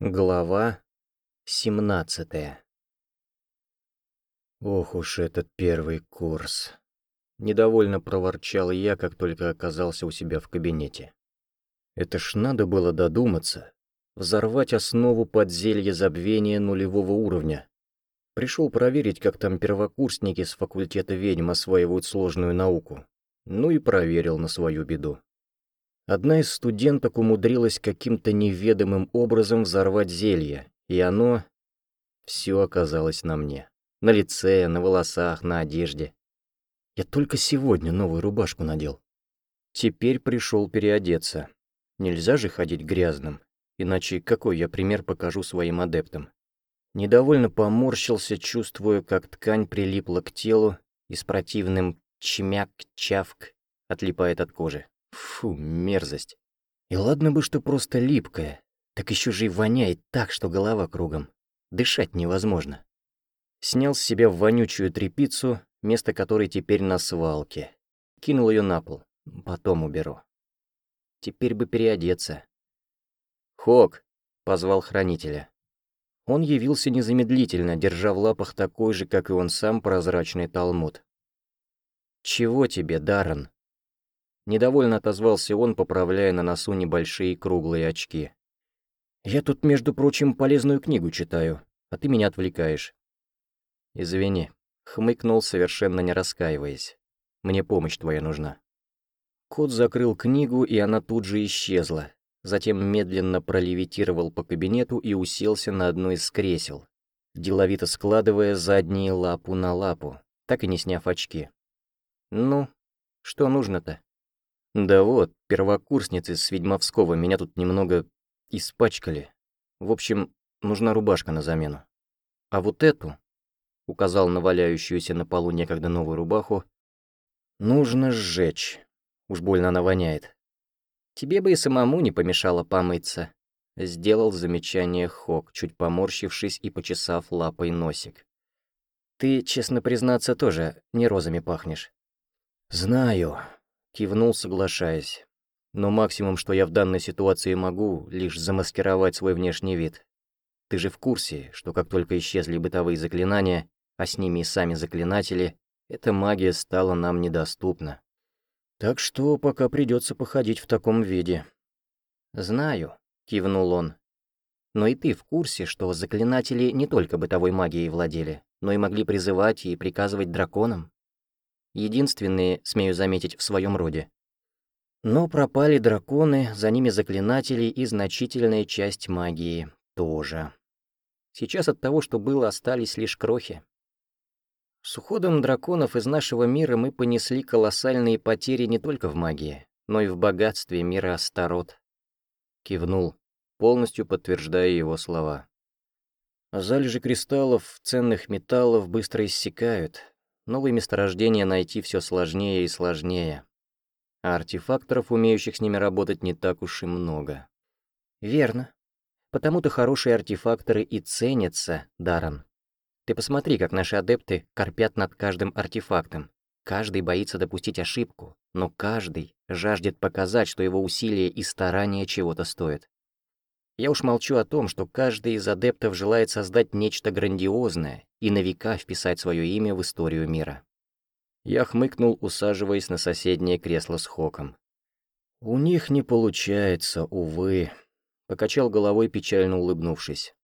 Глава 17 Ох уж этот первый курс. Недовольно проворчал я, как только оказался у себя в кабинете. Это ж надо было додуматься. Взорвать основу подзелья забвения нулевого уровня. Пришел проверить, как там первокурсники с факультета ведьм осваивают сложную науку. Ну и проверил на свою беду. Одна из студенток умудрилась каким-то неведомым образом взорвать зелье, и оно... Все оказалось на мне. На лице, на волосах, на одежде. Я только сегодня новую рубашку надел. Теперь пришел переодеться. Нельзя же ходить грязным, иначе какой я пример покажу своим адептам? Недовольно поморщился, чувствуя, как ткань прилипла к телу и с противным чмяк-чавк отлипает от кожи. Фу, мерзость. И ладно бы, что просто липкая, так еще же и воняет так, что голова кругом. Дышать невозможно. Снял с себя вонючую трепицу, место которой теперь на свалке. Кинул ее на пол. Потом уберу. Теперь бы переодеться. «Хок!» — позвал хранителя. Он явился незамедлительно, держа в лапах такой же, как и он сам, прозрачный талмуд. «Чего тебе, Даррен?» Недовольно отозвался он, поправляя на носу небольшие круглые очки. «Я тут, между прочим, полезную книгу читаю, а ты меня отвлекаешь». «Извини», — хмыкнул, совершенно не раскаиваясь. «Мне помощь твоя нужна». Кот закрыл книгу, и она тут же исчезла. Затем медленно пролевитировал по кабинету и уселся на одно из кресел, деловито складывая задние лапу на лапу, так и не сняв очки. «Ну, что нужно-то?» Да вот, первокурсницы с Ведьмовского меня тут немного испачкали. В общем, нужна рубашка на замену. А вот эту, указал на валяющуюся на полу некогда новую рубаху, нужно сжечь. Уж больно она воняет. Тебе бы и самому не помешало помыться. Сделал замечание Хок, чуть поморщившись и почесав лапой носик. Ты, честно признаться, тоже не розами пахнешь. Знаю, Кивнул, соглашаясь. Но максимум, что я в данной ситуации могу, лишь замаскировать свой внешний вид. Ты же в курсе, что как только исчезли бытовые заклинания, а с ними и сами заклинатели, эта магия стала нам недоступна. Так что пока придется походить в таком виде. «Знаю», — кивнул он. «Но и ты в курсе, что заклинатели не только бытовой магией владели, но и могли призывать и приказывать драконам?» Единственные, смею заметить, в своем роде. Но пропали драконы, за ними заклинатели и значительная часть магии тоже. Сейчас от того, что было, остались лишь крохи. С уходом драконов из нашего мира мы понесли колоссальные потери не только в магии, но и в богатстве мира Астарот. Кивнул, полностью подтверждая его слова. Залежи кристаллов, ценных металлов быстро иссякают, Новые месторождения найти все сложнее и сложнее. А артефакторов, умеющих с ними работать, не так уж и много. Верно. Потому-то хорошие артефакторы и ценятся, Даран. Ты посмотри, как наши адепты корпят над каждым артефактом. Каждый боится допустить ошибку, но каждый жаждет показать, что его усилия и старания чего-то стоят. Я уж молчу о том, что каждый из адептов желает создать нечто грандиозное и на века вписать свое имя в историю мира. Я хмыкнул, усаживаясь на соседнее кресло с Хоком. «У них не получается, увы», — покачал головой, печально улыбнувшись.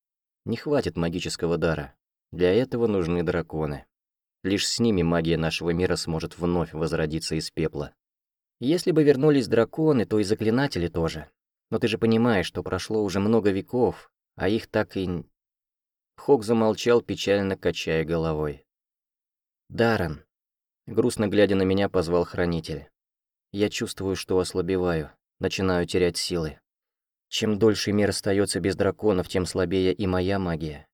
«Не хватит магического дара. Для этого нужны драконы. Лишь с ними магия нашего мира сможет вновь возродиться из пепла. Если бы вернулись драконы, то и заклинатели тоже. Но ты же понимаешь, что прошло уже много веков, а их так и...» Хок замолчал, печально качая головой. «Даррен», — грустно глядя на меня, позвал хранитель. «Я чувствую, что ослабеваю, начинаю терять силы. Чем дольше мир остается без драконов, тем слабее и моя магия.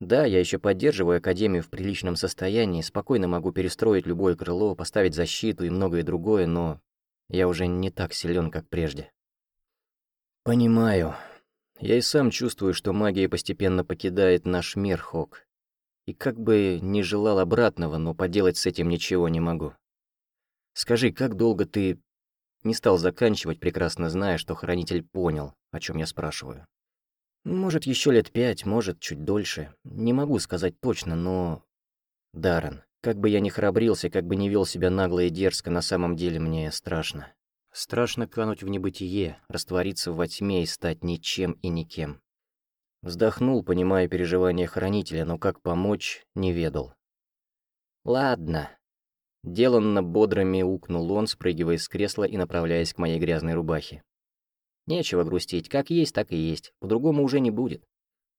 Да, я еще поддерживаю Академию в приличном состоянии, спокойно могу перестроить любое крыло, поставить защиту и многое другое, но я уже не так силен, как прежде. «Понимаю. Я и сам чувствую, что магия постепенно покидает наш мир, Хок. И как бы не желал обратного, но поделать с этим ничего не могу. Скажи, как долго ты...» Не стал заканчивать, прекрасно зная, что Хранитель понял, о чем я спрашиваю. Может, еще лет пять, может, чуть дольше. Не могу сказать точно, но... Даррен, как бы я ни храбрился, как бы не вел себя нагло и дерзко, на самом деле мне страшно. Страшно кануть в небытие, раствориться во тьме и стать ничем и никем. Вздохнул, понимая переживания хранителя, но как помочь, не ведал. «Ладно». Деланно бодро мяукнул он, спрыгивая с кресла и направляясь к моей грязной рубахе. «Нечего грустить, как есть, так и есть, по-другому уже не будет.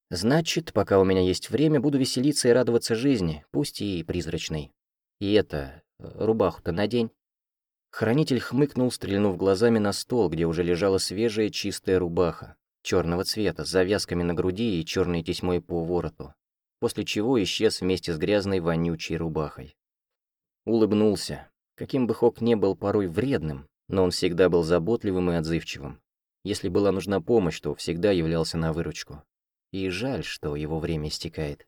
Значит, пока у меня есть время, буду веселиться и радоваться жизни, пусть и призрачной. И это, рубаху-то надень». Хранитель хмыкнул, стрельнув глазами на стол, где уже лежала свежая чистая рубаха, черного цвета, с завязками на груди и черной тесьмой по вороту, после чего исчез вместе с грязной вонючей рубахой. Улыбнулся. Каким бы Хок не был порой вредным, но он всегда был заботливым и отзывчивым. Если была нужна помощь, то всегда являлся на выручку. И жаль, что его время истекает.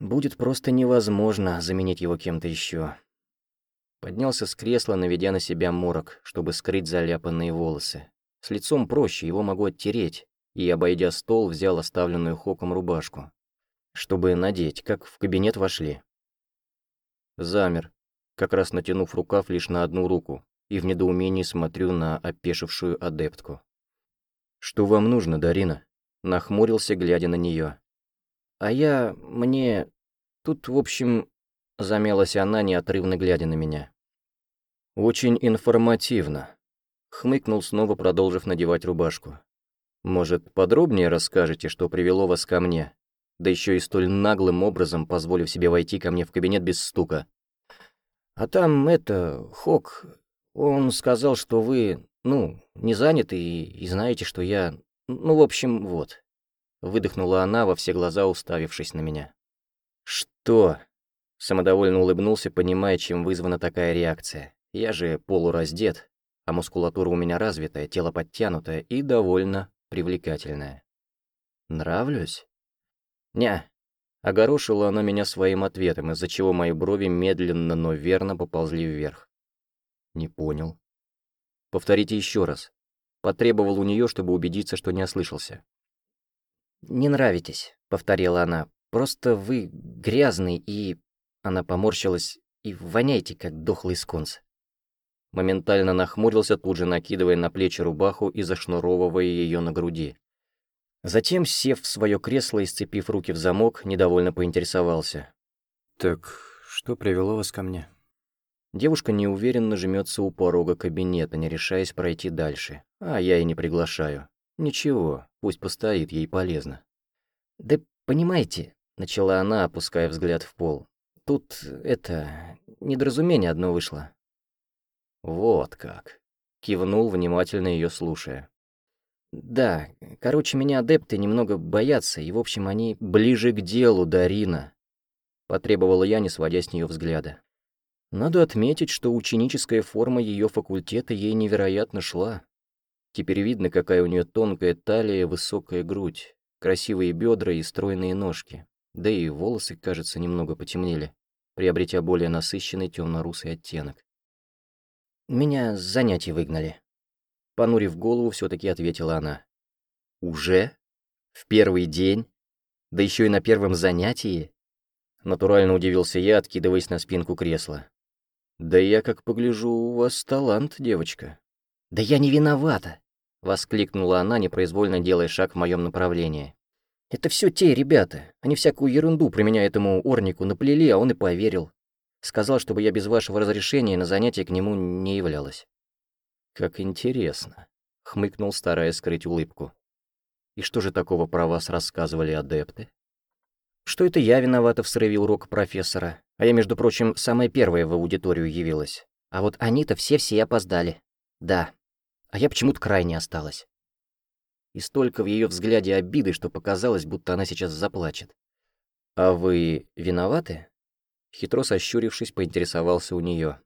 Будет просто невозможно заменить его кем-то еще. Поднялся с кресла, наведя на себя морок, чтобы скрыть заляпанные волосы. С лицом проще, его могу оттереть, и, обойдя стол, взял оставленную Хоком рубашку, чтобы надеть, как в кабинет вошли. Замер, как раз натянув рукав лишь на одну руку, и в недоумении смотрю на опешившую адептку. «Что вам нужно, Дарина?» Нахмурился, глядя на нее. «А я... мне... тут, в общем...» Замялась она, неотрывно глядя на меня. «Очень информативно», — хмыкнул снова, продолжив надевать рубашку. «Может, подробнее расскажете, что привело вас ко мне? Да еще и столь наглым образом позволив себе войти ко мне в кабинет без стука». А там это, Хок, он сказал, что вы, ну, не заняты и, и знаете, что я... Ну, в общем, вот. Выдохнула она во все глаза, уставившись на меня. «Что?» Самодовольно улыбнулся, понимая, чем вызвана такая реакция. Я же полураздет, а мускулатура у меня развитая, тело подтянутое и довольно привлекательное. «Нравлюсь?» «Не, Огорошила она меня своим ответом, из-за чего мои брови медленно, но верно поползли вверх. Не понял. Повторите еще раз. Потребовал у нее, чтобы убедиться, что не ослышался. «Не нравитесь», — повторила она. «Просто вы грязный и...» Она поморщилась. «И воняете, как дохлый скунс». Моментально нахмурился, тут же накидывая на плечи рубаху и зашнуровывая ее на груди. Затем, сев в свое кресло и сцепив руки в замок, недовольно поинтересовался. «Так что привело вас ко мне?» Девушка неуверенно жмется у порога кабинета, не решаясь пройти дальше. А я и не приглашаю. Ничего, пусть постоит, ей полезно. «Да понимаете», — начала она, опуская взгляд в пол. «Тут, это, недоразумение одно вышло». «Вот как», — кивнул, внимательно ее слушая. Да, короче, меня адепты немного боятся, и, в общем, они ближе к делу, Дарина. Потребовала я, не сводя с нее взгляда. Надо отметить, что ученическая форма ее факультета ей невероятно шла. Теперь видно, какая у нее тонкая талия, высокая грудь, красивые бедра и стройные ножки. Да и волосы, кажется, немного потемнели, приобретя более насыщенный темно-русый оттенок. Меня с занятий выгнали. Понурив голову, все таки ответила она. «Уже? В первый день? Да еще и на первом занятии?» Натурально удивился я, откидываясь на спинку кресла. «Да я, как погляжу, у вас талант, девочка». «Да я не виновата!» — воскликнула она, непроизвольно делая шаг в моем направлении. «Это все те ребята. Они всякую ерунду про меня этому орнику наплели, а он и поверил. Сказал, чтобы я без вашего разрешения на занятия к нему не являлась». «Как интересно», — хмыкнул, стараясь скрыть улыбку. «И что же такого про вас рассказывали адепты?» «Что это я виновата в срыве урока профессора, а я, между прочим, самая первая в аудиторию явилась. А вот они-то все-все опоздали. Да. А я почему-то крайне осталась». И столько в ее взгляде обиды, что показалось, будто она сейчас заплачет. «А вы виноваты?» Хитро сощурившись, поинтересовался у нее.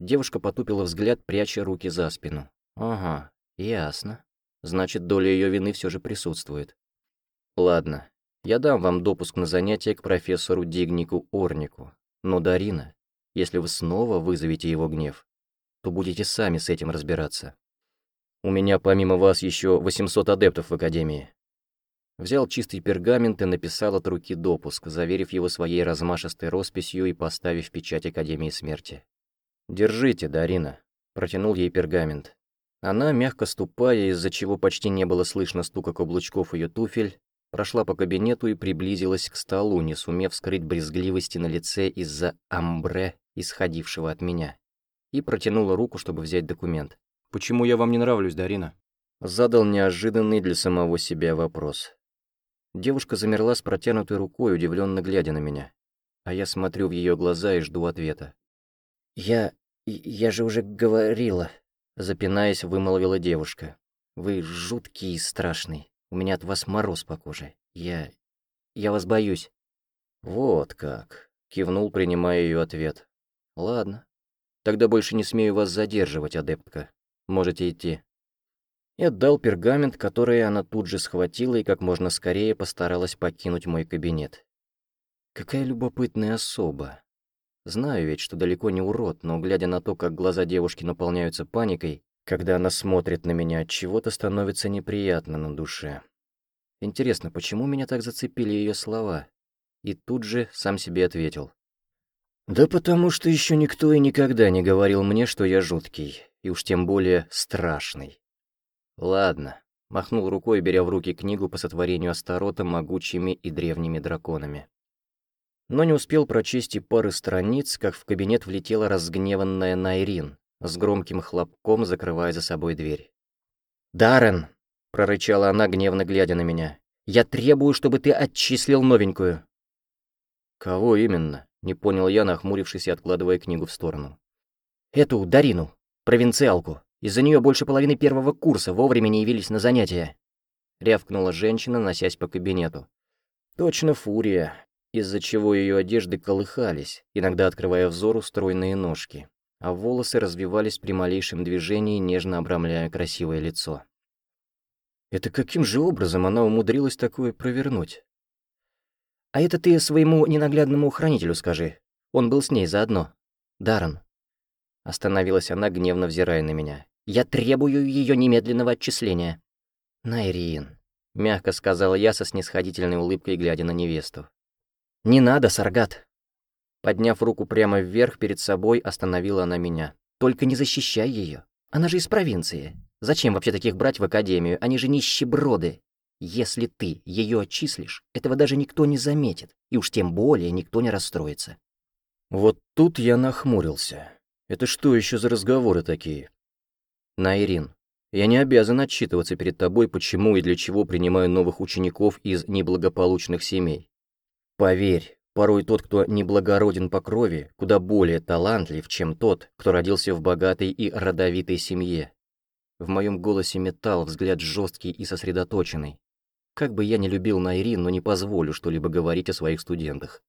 Девушка потупила взгляд, пряча руки за спину. «Ага, ясно. Значит, доля ее вины все же присутствует. Ладно, я дам вам допуск на занятие к профессору Дигнику Орнику. Но, Дарина, если вы снова вызовете его гнев, то будете сами с этим разбираться. У меня помимо вас еще 800 адептов в Академии». Взял чистый пергамент и написал от руки допуск, заверив его своей размашистой росписью и поставив печать Академии Смерти. «Держите, Дарина», — протянул ей пергамент. Она, мягко ступая, из-за чего почти не было слышно стука каблучков ее туфель, прошла по кабинету и приблизилась к столу, не сумев скрыть брезгливости на лице из-за амбре, исходившего от меня, и протянула руку, чтобы взять документ. «Почему я вам не нравлюсь, Дарина?» Задал неожиданный для самого себя вопрос. Девушка замерла с протянутой рукой, удивленно глядя на меня. А я смотрю в ее глаза и жду ответа. «Я... я же уже говорила», Запинаясь, вымолвила девушка. «Вы жуткий и страшный. У меня от вас мороз по коже. Я... я вас боюсь». «Вот как», — кивнул, принимая ее ответ. «Ладно. Тогда больше не смею вас задерживать, адептка. Можете идти». И отдал пергамент, который она тут же схватила и как можно скорее постаралась покинуть мой кабинет. Какая любопытная особа. Знаю ведь, что далеко не урод, но глядя на то, как глаза девушки наполняются паникой, когда она смотрит на меня, чего-то становится неприятно на душе. Интересно, почему меня так зацепили ее слова? И тут же сам себе ответил. Да потому что еще никто и никогда не говорил мне, что я жуткий, и уж тем более страшный. Ладно, махнул рукой, беря в руки книгу по сотворению Астарота могучими и древними драконами но не успел прочесть и пары страниц, как в кабинет влетела разгневанная Найрин, с громким хлопком закрывая за собой дверь. «Даррен!» — прорычала она, гневно глядя на меня. «Я требую, чтобы ты отчислил новенькую!» «Кого именно?» — не понял я, нахмурившись и откладывая книгу в сторону. «Эту, Дарину, провинциалку. Из-за нее больше половины первого курса вовремя не явились на занятия!» Рявкнула женщина, носясь по кабинету. «Точно фурия из-за чего ее одежды колыхались, иногда открывая взору стройные ножки, а волосы развивались при малейшем движении, нежно обрамляя красивое лицо. Это каким же образом она умудрилась такое провернуть? «А это ты своему ненаглядному хранителю скажи. Он был с ней заодно. Даррен». Остановилась она, гневно взирая на меня. «Я требую ее немедленного отчисления». «Найрин», — мягко сказала я со снисходительной улыбкой, глядя на невесту. «Не надо, Саргат!» Подняв руку прямо вверх перед собой, остановила она меня. «Только не защищай ее. Она же из провинции. Зачем вообще таких брать в академию? Они же нищеброды. Если ты ее отчислишь, этого даже никто не заметит, и уж тем более никто не расстроится». Вот тут я нахмурился. Это что еще за разговоры такие? Найрин, я не обязан отчитываться перед тобой, почему и для чего принимаю новых учеников из неблагополучных семей. Поверь, порой тот, кто неблагороден по крови, куда более талантлив, чем тот, кто родился в богатой и родовитой семье. В моем голосе металл, взгляд жесткий и сосредоточенный. Как бы я ни любил Найрин, но не позволю что-либо говорить о своих студентах.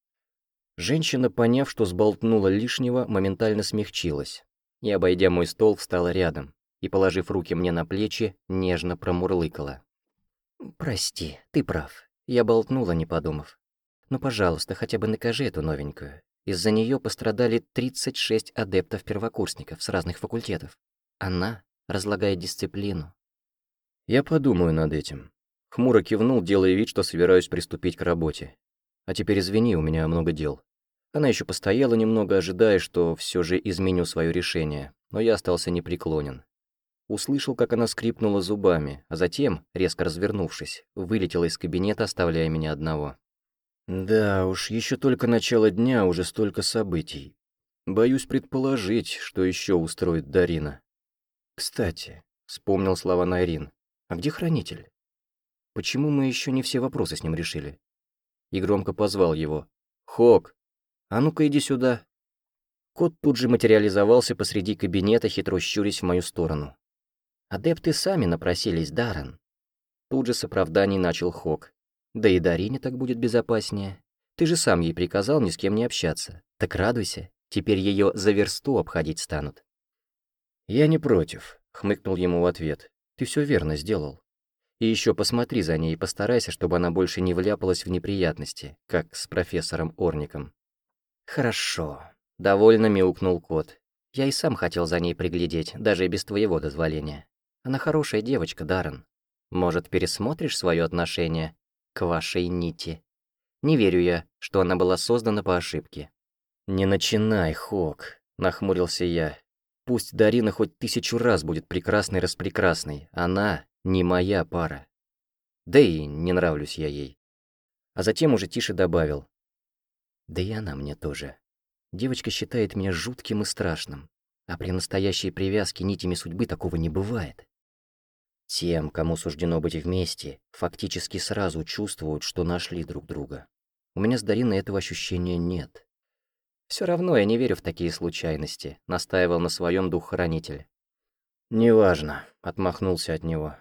Женщина, поняв, что сболтнула лишнего, моментально смягчилась и, обойдя мой стол, встала рядом и, положив руки мне на плечи, нежно промурлыкала. «Прости, ты прав. Я болтнула, не подумав. Ну, пожалуйста, хотя бы накажи эту новенькую. Из-за нее пострадали 36 адептов-первокурсников с разных факультетов. Она разлагает дисциплину. Я подумаю над этим. Хмуро кивнул, делая вид, что собираюсь приступить к работе. А теперь извини, у меня много дел. Она еще постояла немного, ожидая, что все же изменю свое решение, но я остался непреклонен. Услышал, как она скрипнула зубами, а затем, резко развернувшись, вылетела из кабинета, оставляя меня одного. Да уж, еще только начало дня, уже столько событий. Боюсь предположить, что еще устроит Дарина. Кстати, вспомнил слова Найрин. А где хранитель? Почему мы еще не все вопросы с ним решили? И громко позвал его. «Хок, а ну-ка иди сюда». Кот тут же материализовался посреди кабинета, хитро щурясь в мою сторону. «Адепты сами напросились, Даррен». Тут же с оправданий начал Хок. Да и Дарине так будет безопаснее. Ты же сам ей приказал ни с кем не общаться. Так радуйся, теперь ее за версту обходить станут». «Я не против», — хмыкнул ему в ответ. «Ты все верно сделал. И еще посмотри за ней и постарайся, чтобы она больше не вляпалась в неприятности, как с профессором Орником». «Хорошо», — довольно мяукнул кот. «Я и сам хотел за ней приглядеть, даже без твоего дозволения. Она хорошая девочка, Даррен. Может, пересмотришь свое отношение к вашей нити. Не верю я, что она была создана по ошибке. «Не начинай, Хок», — нахмурился я. «Пусть Дарина хоть тысячу раз будет прекрасной-распрекрасной, она не моя пара. Да и не нравлюсь я ей». А затем уже тише добавил. «Да и она мне тоже. Девочка считает меня жутким и страшным, а при настоящей привязке нитями судьбы такого не бывает. Тем, кому суждено быть вместе, фактически сразу чувствуют, что нашли друг друга. У меня с Дариной этого ощущения нет. Все равно я не верю в такие случайности», — настаивал на своем дух-хранитель. «Неважно», — отмахнулся от него.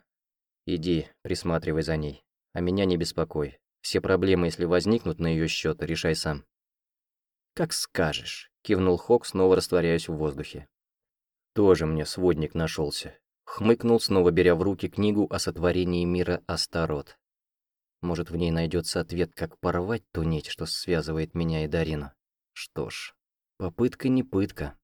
«Иди, присматривай за ней, а меня не беспокой. Все проблемы, если возникнут на ее счет, решай сам». «Как скажешь», — кивнул Хок, снова растворяясь в воздухе. «Тоже мне сводник нашелся. Хмыкнул, снова беря в руки книгу о сотворении мира Астарот. Может, в ней найдется ответ, как порвать ту нить, что связывает меня и Дарину. Что ж, попытка не пытка.